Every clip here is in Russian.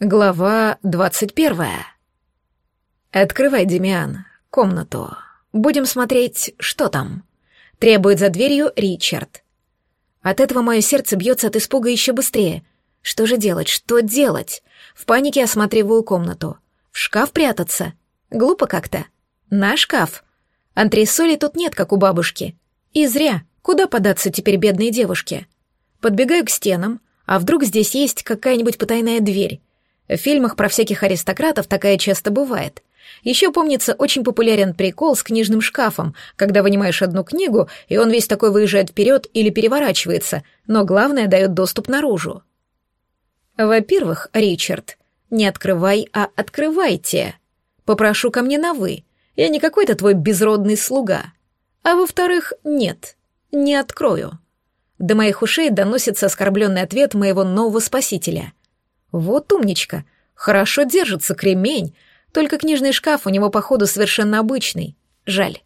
Глава двадцать первая. «Открывай, Демиан, комнату. Будем смотреть, что там». Требует за дверью Ричард. От этого мое сердце бьется от испуга еще быстрее. Что же делать, что делать? В панике осматриваю комнату. В шкаф прятаться? Глупо как-то. На шкаф. Антресоли тут нет, как у бабушки. И зря. Куда податься теперь бедной девушке? Подбегаю к стенам, а вдруг здесь есть какая-нибудь потайная дверь? В фильмах про всяких аристократов такая часто бывает. Еще помнится очень популярен прикол с книжным шкафом, когда вынимаешь одну книгу, и он весь такой выезжает вперед или переворачивается, но главное дает доступ наружу. Во-первых, Ричард, не открывай, а открывайте. Попрошу ко мне на «вы». Я не какой-то твой безродный слуга. А во-вторых, нет, не открою. До моих ушей доносится оскорбленный ответ моего нового спасителя — вот умничка. Хорошо держится кремень. Только книжный шкаф у него, походу, совершенно обычный. Жаль.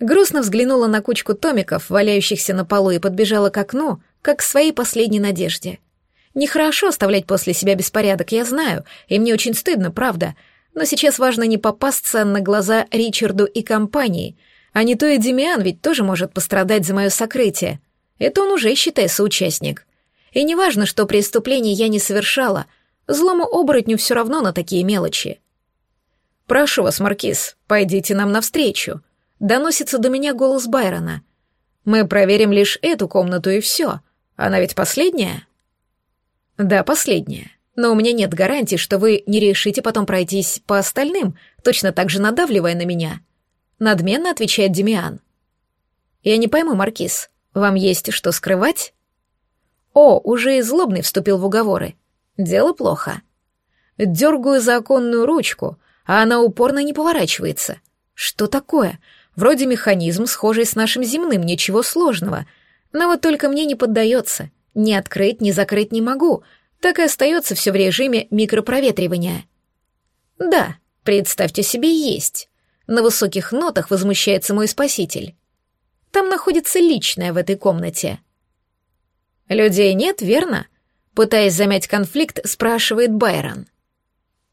Грустно взглянула на кучку томиков, валяющихся на полу, и подбежала к окну, как к своей последней надежде. Нехорошо оставлять после себя беспорядок, я знаю, и мне очень стыдно, правда. Но сейчас важно не попасться на глаза Ричарду и компании. А не то и Демиан ведь тоже может пострадать за мое сокрытие. Это он уже, считай, соучастник. И не важно, что преступление я не совершала — Злому оборотню все равно на такие мелочи. «Прошу вас, Маркиз, пойдите нам навстречу», — доносится до меня голос Байрона. «Мы проверим лишь эту комнату и все. Она ведь последняя?» «Да, последняя. Но у меня нет гарантии, что вы не решите потом пройтись по остальным, точно так же надавливая на меня», — надменно отвечает Демиан. «Я не пойму, Маркиз, вам есть что скрывать?» О, уже и злобный вступил в уговоры. Дело плохо. Дергаю за оконную ручку, а она упорно не поворачивается. Что такое? Вроде механизм, схожий с нашим земным, ничего сложного. Но вот только мне не поддается. Ни открыть, ни закрыть не могу. Так и остается все в режиме микропроветривания. Да, представьте себе, есть. На высоких нотах возмущается мой спаситель. Там находится личное в этой комнате. Людей нет, верно? Пытаясь замять конфликт, спрашивает Байрон.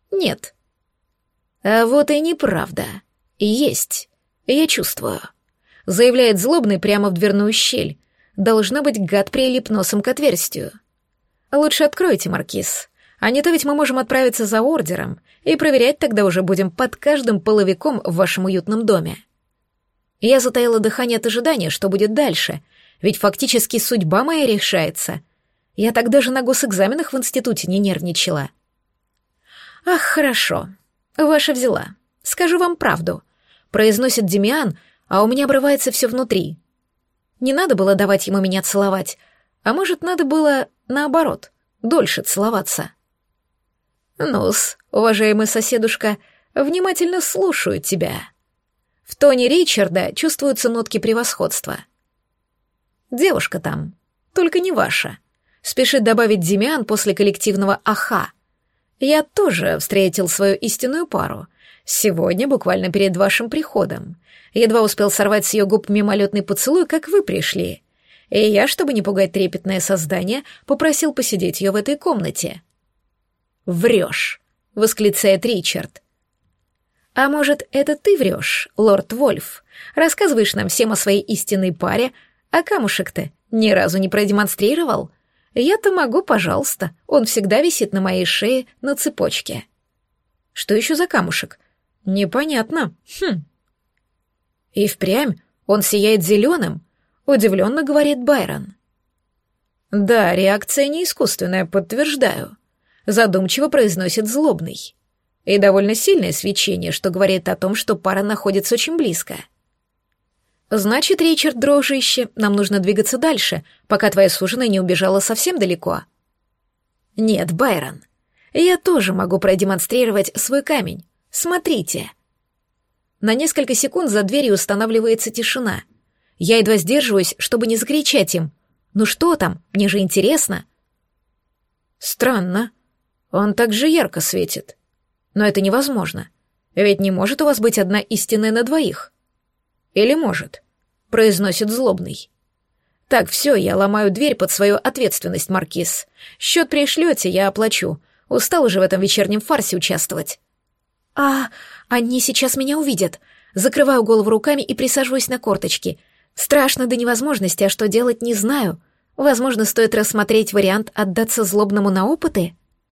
Нет. А вот и неправда. Есть. Я чувствую. Заявляет злобный прямо в дверную щель. Должно быть, гад прилип носом к отверстию. Лучше откройте, Маркиз. А не то ведь мы можем отправиться за ордером, и проверять тогда уже будем под каждым половиком в вашем уютном доме. Я затаила дыхание от ожидания, что будет дальше, ведь фактически судьба моя решается — я так даже на госэкзаменах в институте не нервничала. «Ах, хорошо. Ваша взяла. Скажу вам правду», — произносит Демиан, а у меня обрывается все внутри. Не надо было давать ему меня целовать, а может, надо было, наоборот, дольше целоваться. «Ну-с, уважаемый соседушка, внимательно слушаю тебя». В тоне Ричарда чувствуются нотки превосходства. «Девушка там, только не ваша», спешит добавить Демиан после коллективного «аха». «Я тоже встретил свою истинную пару. Сегодня, буквально перед вашим приходом. Едва успел сорвать с ее губ мимолетный поцелуй, как вы пришли. И я, чтобы не пугать трепетное создание, попросил посидеть ее в этой комнате». «Врешь», — восклицает Ричард. «А может, это ты врешь, лорд Вольф? Рассказываешь нам всем о своей истинной паре, а камушек-то ни разу не продемонстрировал?» Я-то могу, пожалуйста. Он всегда висит на моей шее на цепочке. Что еще за камушек? Непонятно. Хм. И впрямь он сияет зеленым, удивленно говорит Байрон. Да, реакция не искусственная, подтверждаю. Задумчиво произносит злобный. И довольно сильное свечение, что говорит о том, что пара находится очень близко. — «Значит, Ричард, дружище, нам нужно двигаться дальше, пока твоя суженая не убежала совсем далеко». «Нет, Байрон, я тоже могу продемонстрировать свой камень. Смотрите». На несколько секунд за дверью устанавливается тишина. Я едва сдерживаюсь, чтобы не закричать им. «Ну что там? Мне же интересно». «Странно. Он так же ярко светит. Но это невозможно. Ведь не может у вас быть одна истинная на двоих». Или может?» — произносит злобный. «Так, все, я ломаю дверь под свою ответственность, Маркиз. Счет пришлете, я оплачу. Устал уже в этом вечернем фарсе участвовать. А, они сейчас меня увидят. Закрываю голову руками и присаживаюсь на корточки. Страшно до невозможности, а что делать не знаю. Возможно, стоит рассмотреть вариант отдаться злобному на опыты?